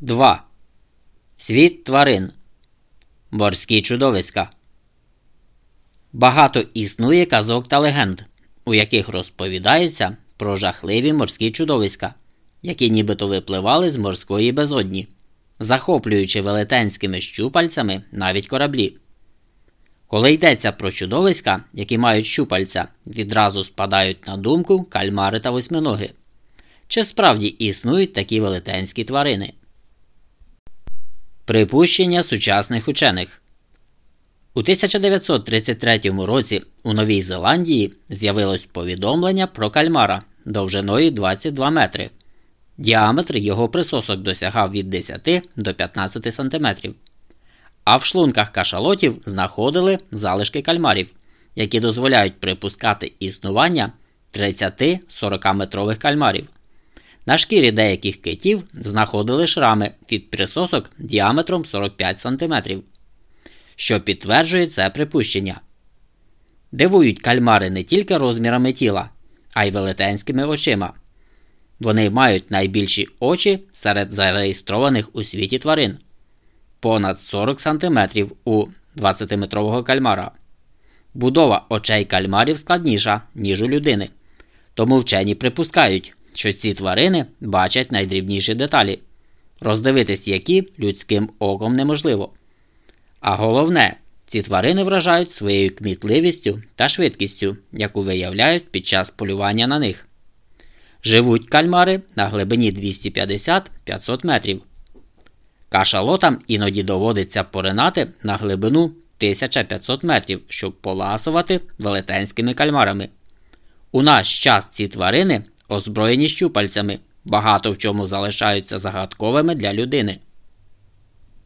2. Світ тварин. Морські чудовиська. Багато існує казок та легенд, у яких розповідається про жахливі морські чудовиська, які нібито випливали з морської безодні, захоплюючи велетенськими щупальцями навіть кораблі. Коли йдеться про чудовиська, які мають щупальця, відразу спадають на думку кальмари та восьминоги. Чи справді існують такі велетенські тварини? Припущення сучасних учених у 1933 році у Новій Зеландії з'явилось повідомлення про кальмара довжиною 22 метри. Діаметр його присосок досягав від 10 до 15 см. А в шлунках кашалотів знаходили залишки кальмарів, які дозволяють припускати існування 30-40 метрових кальмарів. На шкірі деяких китів знаходили шрами від присосок діаметром 45 см, що підтверджує це припущення. Дивують кальмари не тільки розмірами тіла, а й велетенськими очима. Вони мають найбільші очі серед зареєстрованих у світі тварин понад 40 см у 20-метрового кальмара. Будова очей кальмарів складніша, ніж у людини, тому вчені припускають що ці тварини бачать найдрібніші деталі, роздивитись які людським оком неможливо. А головне, ці тварини вражають своєю кмітливістю та швидкістю, яку виявляють під час полювання на них. Живуть кальмари на глибині 250-500 метрів. Кашалотам іноді доводиться поринати на глибину 1500 метрів, щоб поласувати велетенськими кальмарами. У наш час ці тварини озброєні щупальцями, багато в чому залишаються загадковими для людини.